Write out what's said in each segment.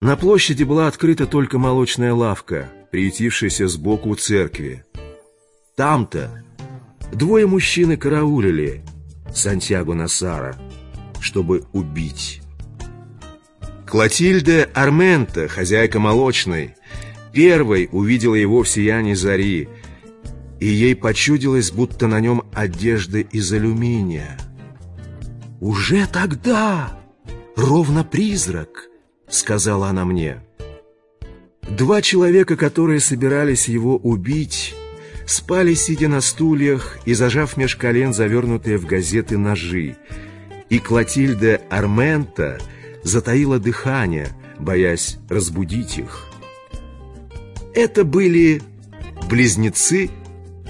На площади была открыта только молочная лавка, приютившаяся сбоку у церкви. Там-то двое мужчин караулили Сантьяго Насара, чтобы убить. Клотильда Армента, хозяйка молочной, первой увидела его в сиянии зари, и ей почудилось, будто на нем одежда из алюминия. «Уже тогда, ровно призрак», — сказала она мне. Два человека, которые собирались его убить, спали, сидя на стульях и зажав меж колен завернутые в газеты ножи. И Клотильда Армента затаила дыхание, боясь разбудить их. Это были близнецы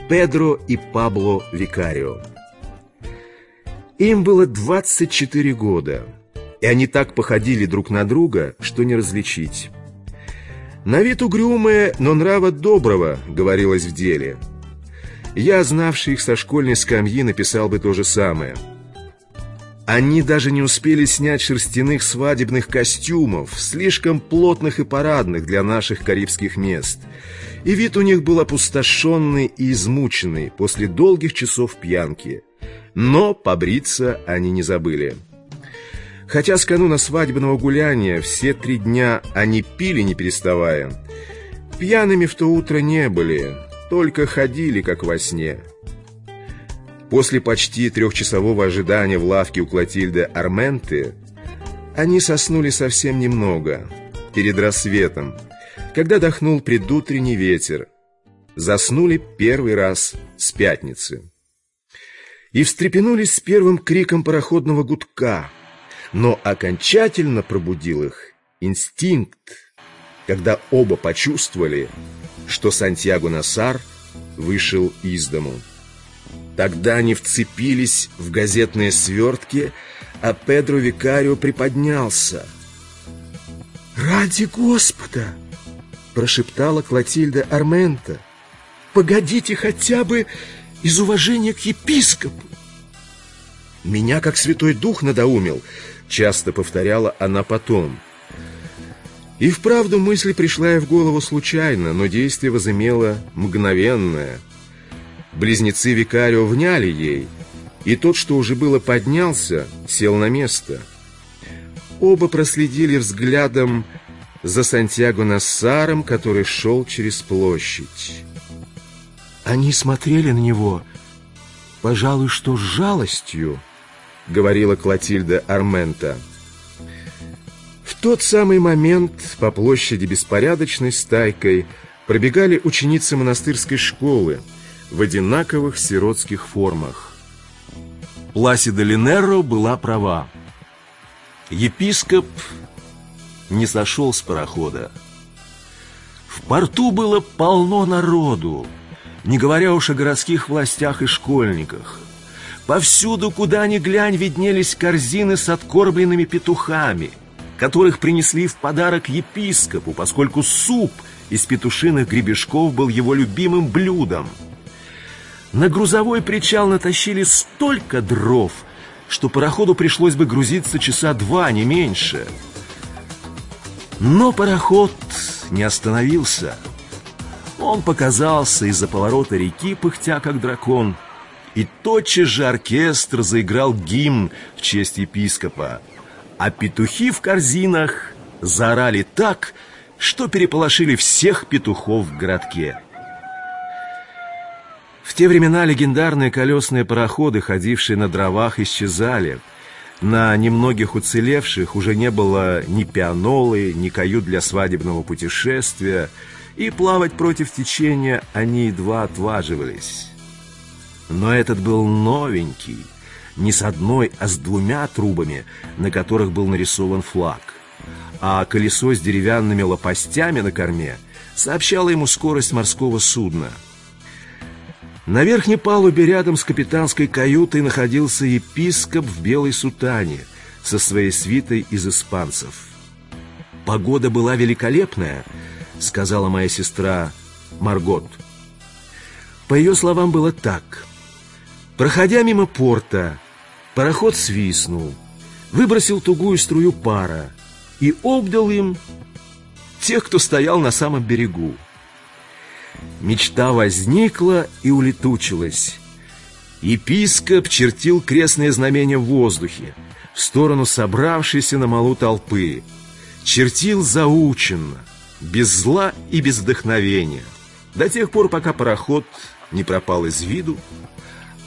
Педро и Пабло Викарио. Им было 24 года и они так походили друг на друга, что не различить. «На вид угрюмые, но нрава доброго», — говорилось в деле. Я, знавший их со школьной скамьи, написал бы то же самое. Они даже не успели снять шерстяных свадебных костюмов, слишком плотных и парадных для наших карибских мест. И вид у них был опустошенный и измученный после долгих часов пьянки. Но побриться они не забыли. Хотя с кануна свадебного гуляния все три дня они пили не переставая, пьяными в то утро не были, только ходили как во сне. После почти трехчасового ожидания в лавке у Клотильды Арменты они соснули совсем немного, перед рассветом, когда дохнул предутренний ветер. Заснули первый раз с пятницы. И встрепенулись с первым криком пароходного гудка — но окончательно пробудил их инстинкт, когда оба почувствовали, что Сантьяго Насар вышел из дому. Тогда они вцепились в газетные свертки, а Педро Викарио приподнялся. «Ради Господа!» — прошептала Клотильда Армента. «Погодите хотя бы из уважения к епископу!» Меня, как Святой Дух, надоумил — часто повторяла она потом. И вправду мысль пришла ей в голову случайно, но действие возымело мгновенное. Близнецы Викарио вняли ей, и тот, что уже было поднялся, сел на место. Оба проследили взглядом за Сантьяго Нассаром, который шел через площадь. Они смотрели на него, пожалуй, что с жалостью, — говорила Клотильда Армента. В тот самый момент по площади беспорядочной стайкой пробегали ученицы монастырской школы в одинаковых сиротских формах. Пласида Линерро была права. Епископ не сошел с парохода. В порту было полно народу, не говоря уж о городских властях и школьниках. Повсюду, куда ни глянь, виднелись корзины с откормленными петухами, которых принесли в подарок епископу, поскольку суп из петушиных гребешков был его любимым блюдом. На грузовой причал натащили столько дров, что пароходу пришлось бы грузиться часа два, не меньше. Но пароход не остановился. Он показался из-за поворота реки, пыхтя как дракон — и тотчас же оркестр заиграл гимн в честь епископа. А петухи в корзинах заорали так, что переполошили всех петухов в городке. В те времена легендарные колесные пароходы, ходившие на дровах, исчезали. На немногих уцелевших уже не было ни пианолы, ни кают для свадебного путешествия, и плавать против течения они едва отваживались. Но этот был новенький, не с одной, а с двумя трубами, на которых был нарисован флаг. А колесо с деревянными лопастями на корме сообщало ему скорость морского судна. На верхней палубе рядом с капитанской каютой находился епископ в белой сутане со своей свитой из испанцев. «Погода была великолепная», — сказала моя сестра Маргот. По ее словам, было так. Проходя мимо порта, пароход свистнул, выбросил тугую струю пара и обдал им тех, кто стоял на самом берегу. Мечта возникла и улетучилась. Епископ чертил крестное знамение в воздухе в сторону собравшейся на малу толпы. Чертил заученно, без зла и без вдохновения, до тех пор, пока пароход не пропал из виду,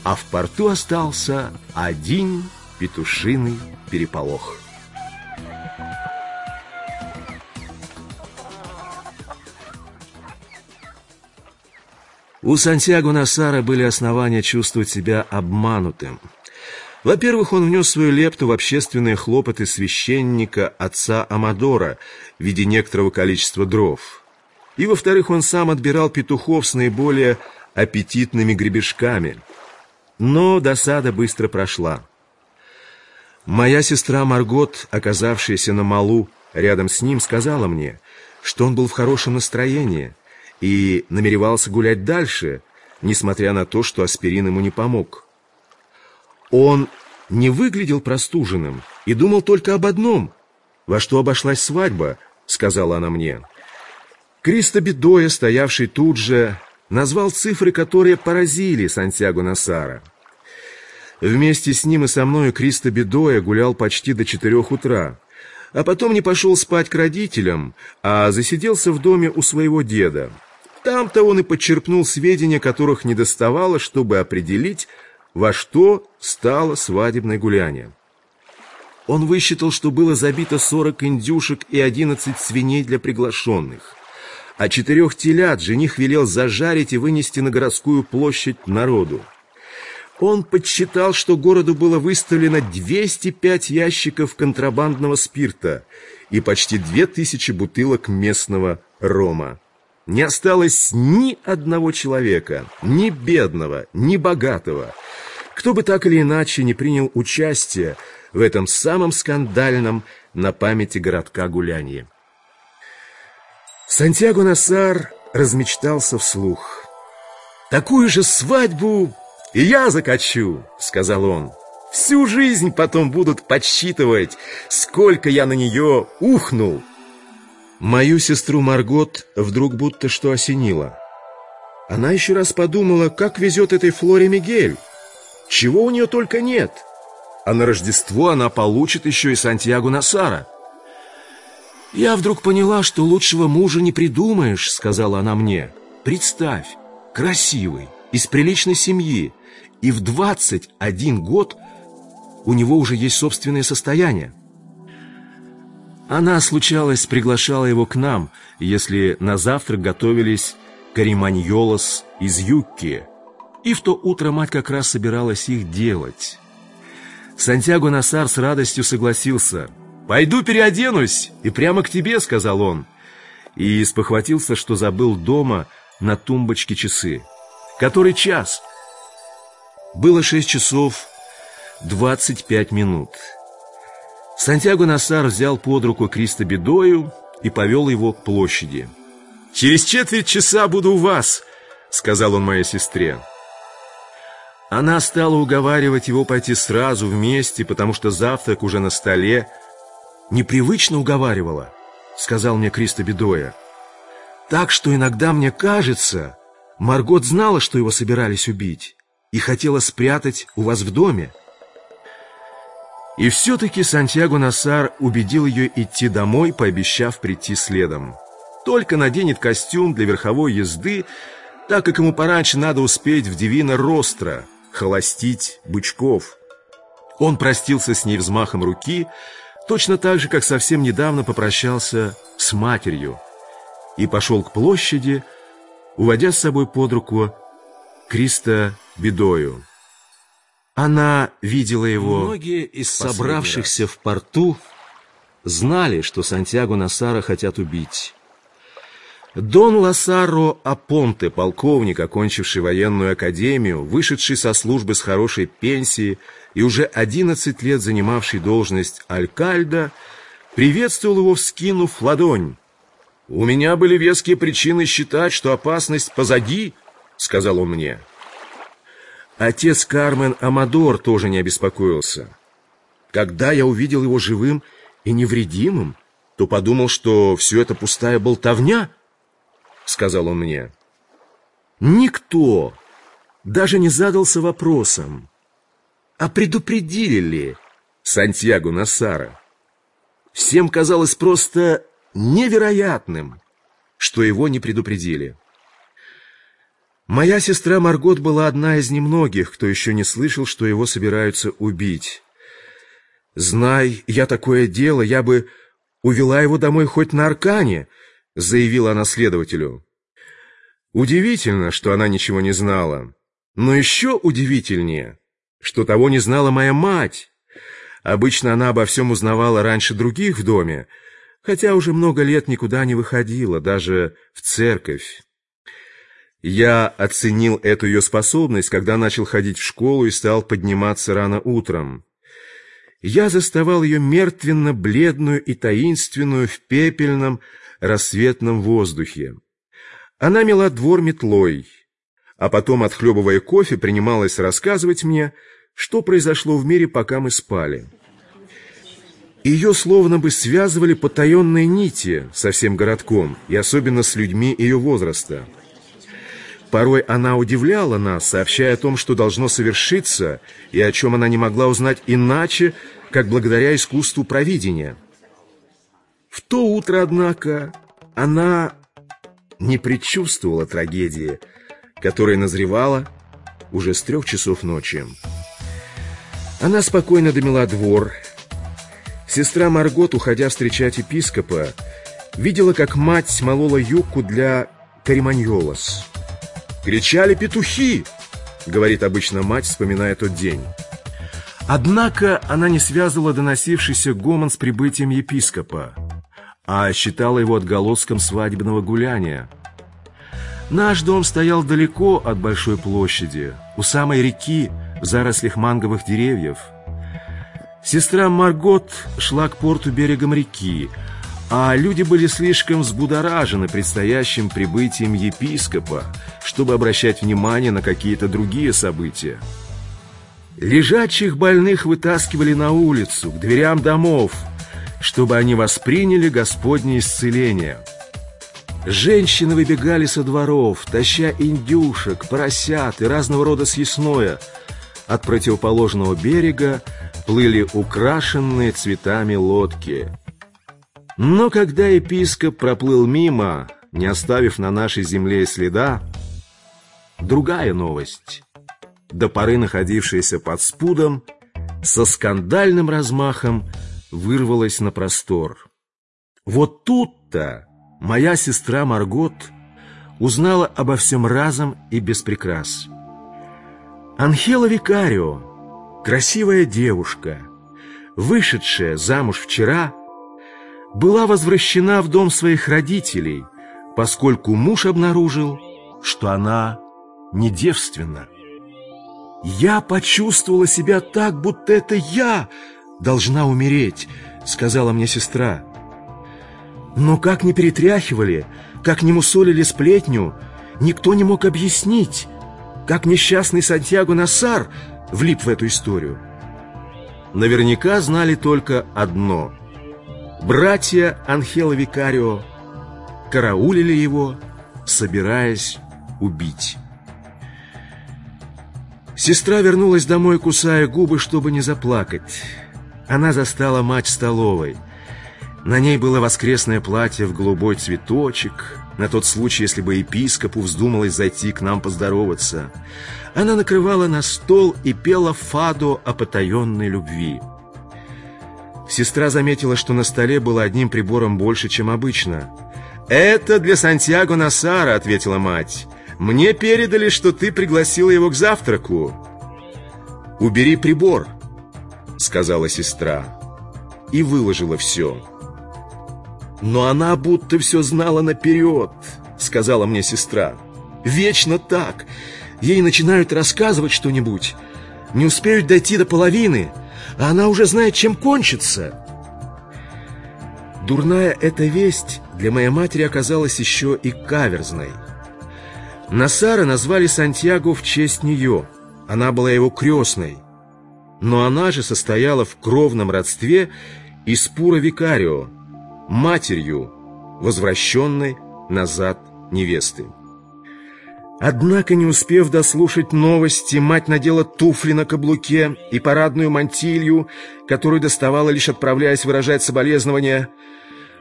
а в порту остался один петушиный переполох. У Сантьяго Насара были основания чувствовать себя обманутым. Во-первых, он внес свою лепту в общественные хлопоты священника отца Амадора в виде некоторого количества дров. И, во-вторых, он сам отбирал петухов с наиболее аппетитными гребешками. Но досада быстро прошла. Моя сестра Маргот, оказавшаяся на малу рядом с ним, сказала мне, что он был в хорошем настроении – и намеревался гулять дальше, несмотря на то, что аспирин ему не помог. Он не выглядел простуженным и думал только об одном. «Во что обошлась свадьба?» — сказала она мне. Кристо Бедоя, стоявший тут же, назвал цифры, которые поразили Сантьяго Насара. Вместе с ним и со мною Кристо Бедоя гулял почти до четырех утра, а потом не пошел спать к родителям, а засиделся в доме у своего деда. Там-то он и подчерпнул сведения, которых не доставало, чтобы определить, во что стало свадебное гуляние. Он высчитал, что было забито 40 индюшек и 11 свиней для приглашенных, а четырех телят жених велел зажарить и вынести на городскую площадь народу. Он подсчитал, что городу было выставлено 205 ящиков контрабандного спирта и почти 2000 бутылок местного рома не осталось ни одного человека, ни бедного, ни богатого, кто бы так или иначе не принял участие в этом самом скандальном на памяти городка гулянье. Сантьяго Насар размечтался вслух. «Такую же свадьбу и я закачу», — сказал он. «Всю жизнь потом будут подсчитывать, сколько я на нее ухнул». Мою сестру Маргот вдруг будто что осенило. Она еще раз подумала, как везет этой Флоре Мигель. Чего у нее только нет. А на Рождество она получит еще и Сантьяго Насара. «Я вдруг поняла, что лучшего мужа не придумаешь», — сказала она мне. «Представь, красивый, из приличной семьи, и в 21 год у него уже есть собственное состояние. Она, случалось, приглашала его к нам, если на завтрак готовились кариманьолос из юкки. И в то утро мать как раз собиралась их делать. Сантьяго Насар с радостью согласился. «Пойду переоденусь и прямо к тебе», — сказал он. И спохватился, что забыл дома на тумбочке часы. «Который час?» Было шесть часов двадцать пять минут. Сантьяго Насар взял под руку Криста Бедою и повел его к площади. «Через четверть часа буду у вас», — сказал он моей сестре. Она стала уговаривать его пойти сразу вместе, потому что завтрак уже на столе. «Непривычно уговаривала», — сказал мне Криста Бедоя. «Так что иногда мне кажется, Маргот знала, что его собирались убить, и хотела спрятать у вас в доме». И все-таки Сантьяго Насар убедил ее идти домой, пообещав прийти следом. Только наденет костюм для верховой езды, так как ему пораньше надо успеть в Divina Ростро, холостить бычков. Он простился с ней взмахом руки, точно так же, как совсем недавно попрощался с матерью, и пошел к площади, уводя с собой под руку Криста Бедою. Она видела его. Многие из собравшихся в порту знали, что Сантьяго Насара хотят убить. Дон Ласаро Апонте, полковник, окончивший военную академию, вышедший со службы с хорошей пенсией и уже 11 лет занимавший должность алькальда, приветствовал его, вскинув ладонь. «У меня были веские причины считать, что опасность позади», — сказал он мне. Отец Кармен Амадор тоже не обеспокоился. Когда я увидел его живым и невредимым, то подумал, что все это пустая болтовня, — сказал он мне. Никто даже не задался вопросом, а предупредили ли Сантьяго Насара? Всем казалось просто невероятным, что его не предупредили. Моя сестра Маргот была одна из немногих, кто еще не слышал, что его собираются убить. «Знай я такое дело, я бы увела его домой хоть на Аркане», — заявила она следователю. Удивительно, что она ничего не знала. Но еще удивительнее, что того не знала моя мать. Обычно она обо всем узнавала раньше других в доме, хотя уже много лет никуда не выходила, даже в церковь. Я оценил эту ее способность, когда начал ходить в школу и стал подниматься рано утром. Я заставал ее мертвенно-бледную и таинственную в пепельном рассветном воздухе. Она мела двор метлой, а потом, отхлебывая кофе, принималась рассказывать мне, что произошло в мире, пока мы спали. Ее словно бы связывали потаенные нити со всем городком, и особенно с людьми ее возраста. Порой она удивляла нас, сообщая о том, что должно совершиться, и о чем она не могла узнать иначе, как благодаря искусству провидения. В то утро, однако, она не предчувствовала трагедии, которая назревала уже с трех часов ночи. Она спокойно домела двор. Сестра Маргот, уходя встречать епископа, видела, как мать смолола юбку для кариманьолос. «Кричали петухи!» — говорит обычно мать, вспоминая тот день. Однако она не связывала доносившийся гомон с прибытием епископа а считала его отголоском свадебного гуляния. Наш дом стоял далеко от большой площади, у самой реки, в зарослях манговых деревьев. Сестра Маргот шла к порту берегом реки, а люди были слишком взбудоражены предстоящим прибытием епископа, чтобы обращать внимание на какие-то другие события. Лежачих больных вытаскивали на улицу, к дверям домов – чтобы они восприняли Господне исцеление. Женщины выбегали со дворов, таща индюшек, поросят и разного рода съестное. От противоположного берега плыли украшенные цветами лодки. Но когда епископ проплыл мимо, не оставив на нашей земле следа, другая новость, до поры находившаяся под спудом, со скандальным размахом вырвалась на простор. Вот тут-то моя сестра Маргот узнала обо всем разом и без прикрас. Анхела Викарио, красивая девушка, вышедшая замуж вчера, была возвращена в дом своих родителей, поскольку муж обнаружил, что она не девственна. Я почувствовала себя так, будто это я должна умереть», — сказала мне сестра. Но как не перетряхивали, как не мусолили сплетню, никто не мог объяснить, как несчастный Сантьяго Насар влип в эту историю. Наверняка знали только одно. Братья Анхела Викарио караулили его, собираясь убить. Сестра вернулась домой, кусая губы, чтобы не заплакать. Она застала мать столовой. На ней было воскресное платье в голубой цветочек, на тот случай, если бы епископу вздумалось зайти к нам поздороваться. Она накрывала на стол и пела фадо о потаенной любви. Сестра заметила, что на столе было одним прибором больше, чем обычно. «Это для Сантьяго Насара», — ответила мать. «Мне передали, что ты пригласила его к завтраку». «Убери прибор», сказала сестра. И выложила все. Но она будто все знала наперед, сказала мне сестра. Вечно так. Ей начинают рассказывать что-нибудь. Не успеют дойти до половины, а она уже знает, чем кончится. Дурная эта весть для моей матери оказалась еще и каверзной. Насара назвали Сантьяго в честь нее. Она была его крестной но она же состояла в кровном родстве из Пура Викарио, матерью возвращенной назад невесты. Однако, не успев дослушать новости, мать надела туфли на каблуке и парадную мантилью, которую доставала лишь отправляясь выражать соболезнования.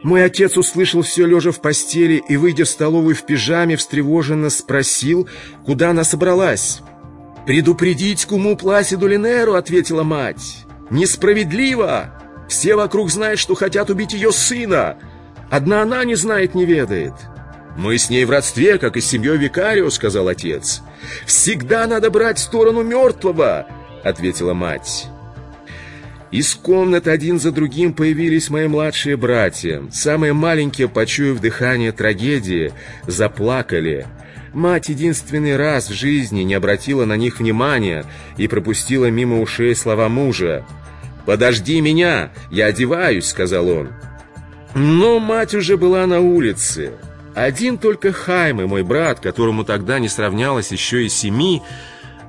Мой отец услышал все лежа в постели и, выйдя в столовую в пижаме, встревоженно спросил, куда она собралась. «Предупредить куму Пласиду Линеру», — ответила мать. «Несправедливо! Все вокруг знают, что хотят убить ее сына. Одна она не знает, не ведает». «Мы с ней в родстве, как и с семьей Викарио», — сказал отец. «Всегда надо брать сторону мертвого», — ответила мать. Из комнат один за другим появились мои младшие братья. Самые маленькие, почуяв дыхание трагедии, заплакали. Мать единственный раз в жизни не обратила на них внимания и пропустила мимо ушей слова мужа. «Подожди меня, я одеваюсь», — сказал он. Но мать уже была на улице. Один только Хайме, мой брат, которому тогда не сравнялось еще и семи,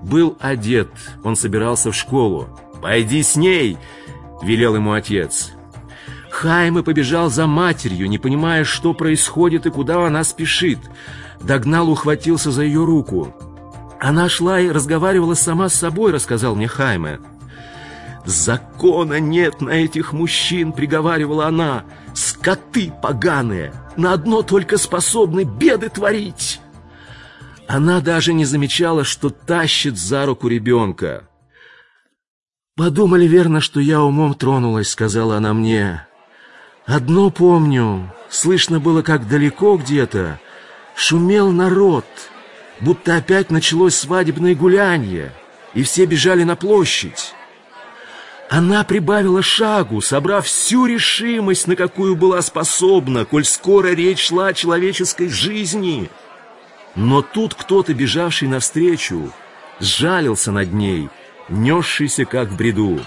был одет. Он собирался в школу. «Пойди с ней!» — велел ему отец. Хайме побежал за матерью, не понимая, что происходит и куда она спешит. Догнал, ухватился за ее руку. Она шла и разговаривала сама с собой, рассказал мне Хайме. «Закона нет на этих мужчин», — приговаривала она. «Скоты поганые, на одно только способны беды творить». Она даже не замечала, что тащит за руку ребенка. «Подумали верно, что я умом тронулась», — сказала она мне. «Одно помню, слышно было, как далеко где-то шумел народ, будто опять началось свадебное гулянье, и все бежали на площадь. Она прибавила шагу, собрав всю решимость, на какую была способна, коль скоро речь шла о человеческой жизни. Но тут кто-то, бежавший навстречу, сжалился над ней, несшийся как в бреду.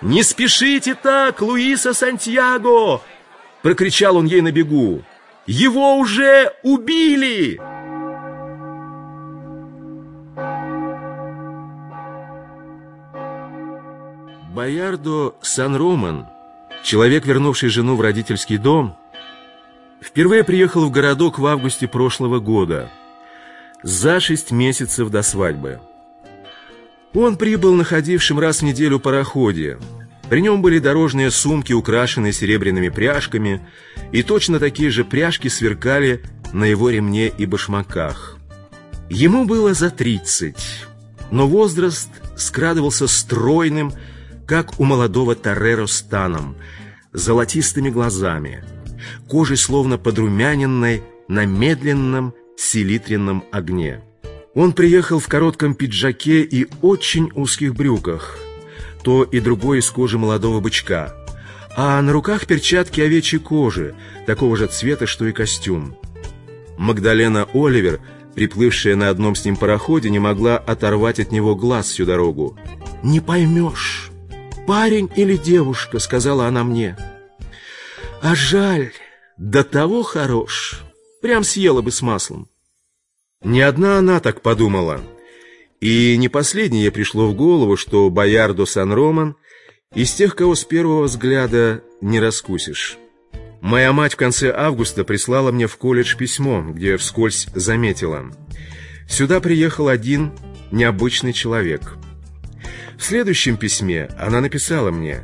«Не спешите так, Луиса Сантьяго!» — прокричал он ей на бегу. «Его уже убили!» Боярдо Сан-Роман, человек, вернувший жену в родительский дом, впервые приехал в городок в августе прошлого года, за шесть месяцев до свадьбы. Он прибыл находившим раз в неделю пароходе. При нем были дорожные сумки, украшенные серебряными пряжками, и точно такие же пряжки сверкали на его ремне и башмаках. Ему было за тридцать, но возраст скрадывался стройным, как у молодого Тореро станом, золотистыми глазами, кожей словно подрумяненной на медленном селитренном огне. Он приехал в коротком пиджаке и очень узких брюках, то и другой из кожи молодого бычка, а на руках перчатки овечьей кожи, такого же цвета, что и костюм. Магдалена Оливер, приплывшая на одном с ним пароходе, не могла оторвать от него глаз всю дорогу. «Не поймешь, парень или девушка», — сказала она мне. «А жаль, до того хорош, прям съела бы с маслом». Не одна она так подумала. И не последнее пришло в голову, что Боярдо Сан-Роман из тех, кого с первого взгляда не раскусишь. Моя мать в конце августа прислала мне в колледж письмо, где вскользь заметила. Сюда приехал один необычный человек — в следующем письме она написала мне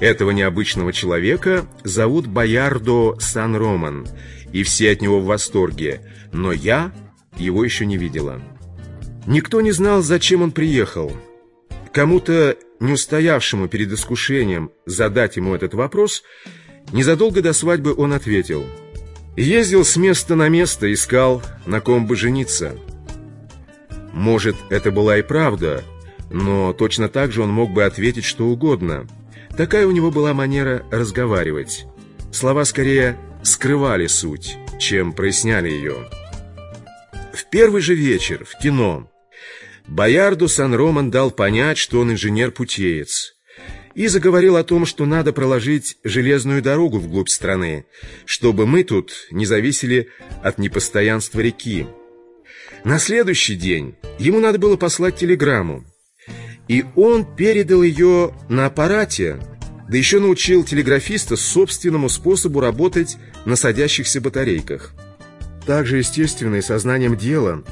«Этого необычного человека зовут Боярдо Сан-Роман, и все от него в восторге, но я его еще не видела». Никто не знал, зачем он приехал. Кому-то, не устоявшему перед искушением задать ему этот вопрос, незадолго до свадьбы он ответил «Ездил с места на место, искал, на ком бы жениться». Может, это была и правда, но точно так же он мог бы ответить что угодно. Такая у него была манера разговаривать. Слова скорее скрывали суть, чем проясняли ее. В первый же вечер в кино Боярду Сан-Роман дал понять, что он инженер-путеец, и заговорил о том, что надо проложить железную дорогу вглубь страны, чтобы мы тут не зависели от непостоянства реки. На следующий день ему надо было послать телеграмму и он передал ее на аппарате Да еще научил телеграфиста собственному способу работать на садящихся батарейках. Также, естественно, и сознанием дела,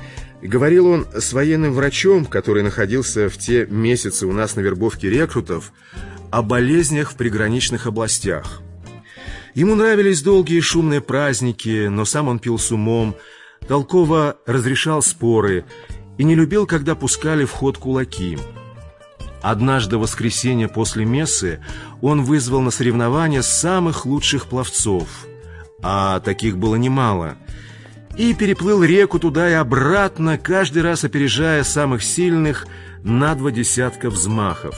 говорил он с военным врачом, который находился в те месяцы у нас на вербовке рекрутов, о болезнях в приграничных областях. Ему нравились долгие шумные праздники, но сам он пил с умом, толково разрешал споры и не любил, когда пускали в ход кулаки. Однажды в воскресенье после мессы он вызвал на соревнования самых лучших пловцов, а таких было немало, и переплыл реку туда и обратно, каждый раз опережая самых сильных на два десятка взмахов.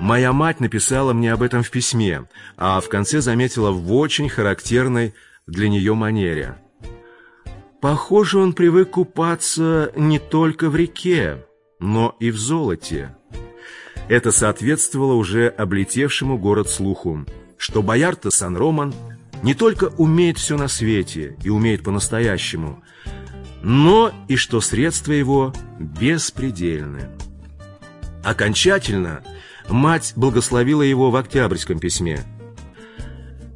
Моя мать написала мне об этом в письме, а в конце заметила в очень характерной для нее манере. Похоже, он привык купаться не только в реке, но и в золоте. Это соответствовало уже облетевшему город слуху, что Боярд Сан-Роман не только умеет все на свете и умеет по-настоящему, но и что средства его беспредельны. Окончательно мать благословила его в октябрьском письме.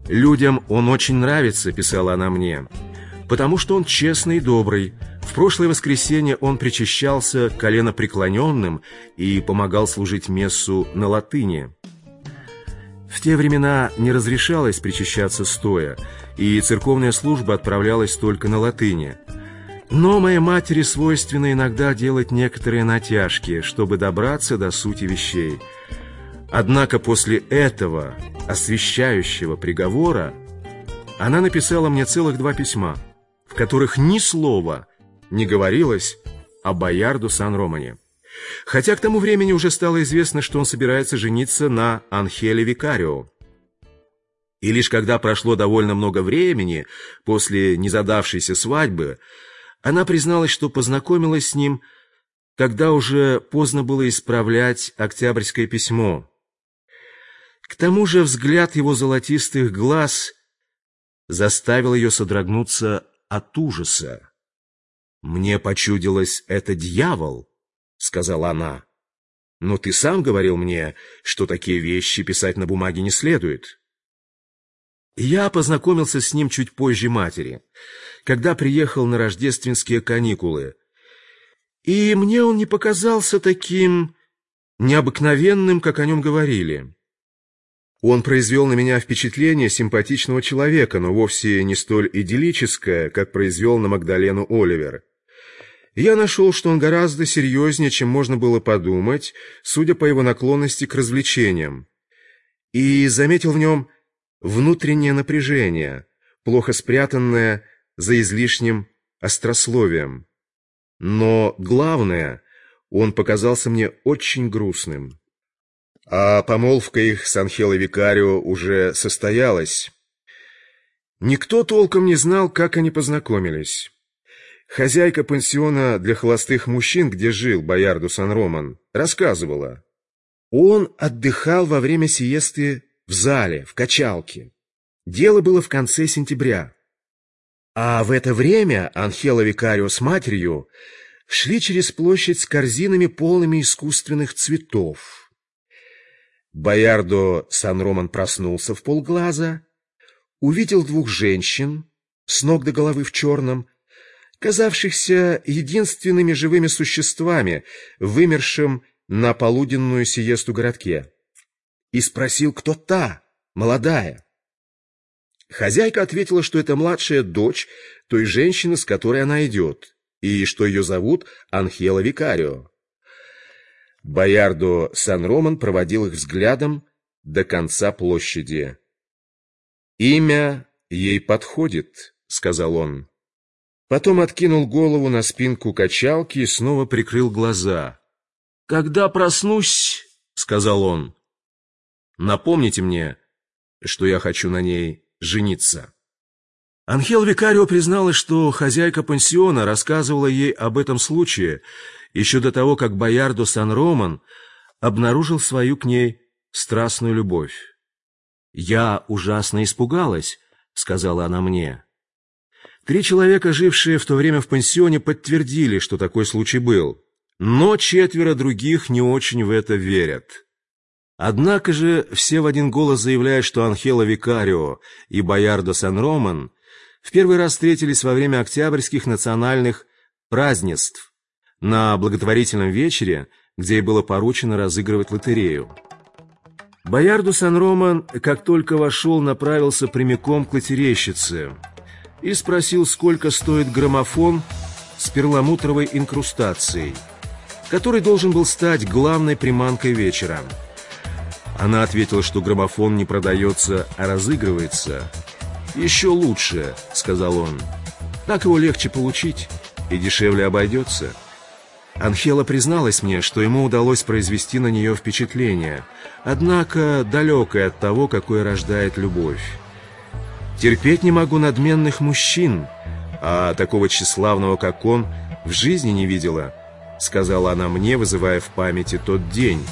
«Людям он очень нравится», — писала она мне, — «потому что он честный и добрый, в прошлое воскресенье он причащался коленопреклоненным и помогал служить мессу на латыни. В те времена не разрешалось причащаться стоя, и церковная служба отправлялась только на латыни. Но моей матери свойственно иногда делать некоторые натяжки, чтобы добраться до сути вещей. Однако после этого освящающего приговора она написала мне целых два письма, в которых ни слова не говорилось о Боярду Сан-Романе. Хотя к тому времени уже стало известно, что он собирается жениться на Анхеле Викарио. И лишь когда прошло довольно много времени после незадавшейся свадьбы, она призналась, что познакомилась с ним, когда уже поздно было исправлять октябрьское письмо. К тому же взгляд его золотистых глаз заставил ее содрогнуться от ужаса. «Мне почудилось, это дьявол», — сказала она. «Но ты сам говорил мне, что такие вещи писать на бумаге не следует». Я познакомился с ним чуть позже матери, когда приехал на рождественские каникулы. И мне он не показался таким необыкновенным, как о нем говорили. Он произвел на меня впечатление симпатичного человека, но вовсе не столь идиллическое, как произвел на Магдалену Оливер. Я нашел, что он гораздо серьезнее, чем можно было подумать, судя по его наклонности к развлечениям. И заметил в нем внутреннее напряжение, плохо спрятанное за излишним острословием. Но главное, он показался мне очень грустным. А помолвка их с Анхелой Викарио уже состоялась. Никто толком не знал, как они познакомились. Хозяйка пансиона для холостых мужчин, где жил Боярду Сан-Роман, рассказывала. Он отдыхал во время сиесты в зале, в качалке. Дело было в конце сентября. А в это время Анхела Викарио с матерью шли через площадь с корзинами, полными искусственных цветов. Боярдо Сан-Роман проснулся в полглаза, увидел двух женщин, с ног до головы в черном, казавшихся единственными живыми существами, вымершим на полуденную сиесту городке, и спросил, кто та, молодая. Хозяйка ответила, что это младшая дочь той женщины, с которой она идет, и что ее зовут Анхела Викарио. Боярдо Сан-Роман проводил их взглядом до конца площади. «Имя ей подходит», — сказал он. Потом откинул голову на спинку качалки и снова прикрыл глаза. «Когда проснусь», — сказал он, — «напомните мне, что я хочу на ней жениться». Анхел Викарио призналась, что хозяйка пансиона рассказывала ей об этом случае еще до того, как Боярдо Сан-Роман обнаружил свою к ней страстную любовь. «Я ужасно испугалась», — сказала она мне. Три человека, жившие в то время в пансионе, подтвердили, что такой случай был, но четверо других не очень в это верят. Однако же все в один голос заявляют, что Анхело Викарио и Боярдо Сан-Роман в первый раз встретились во время октябрьских национальных празднеств на благотворительном вечере, где ей было поручено разыгрывать лотерею. Боярду Сан-Роман, как только вошел, направился прямиком к лотерейщице и спросил, сколько стоит граммофон с перламутровой инкрустацией, который должен был стать главной приманкой вечера. Она ответила, что граммофон не продается, а разыгрывается. «Еще лучше», — сказал он. «Так его легче получить и дешевле обойдется». Анхела призналась мне, что ему удалось произвести на нее впечатление, однако далекое от того, какое рождает любовь. «Терпеть не могу надменных мужчин, а такого тщеславного, как он, в жизни не видела», сказала она мне, вызывая в памяти тот день.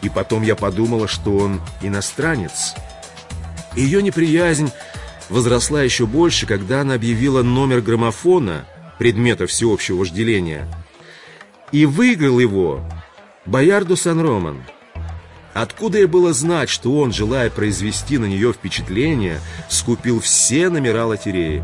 И потом я подумала, что он иностранец. Ее неприязнь возросла еще больше, когда она объявила номер граммофона, предмета всеобщего вожделения, и выиграл его Боярду Сан-Роман. Откуда ей было знать, что он, желая произвести на нее впечатление, скупил все номера лотереи?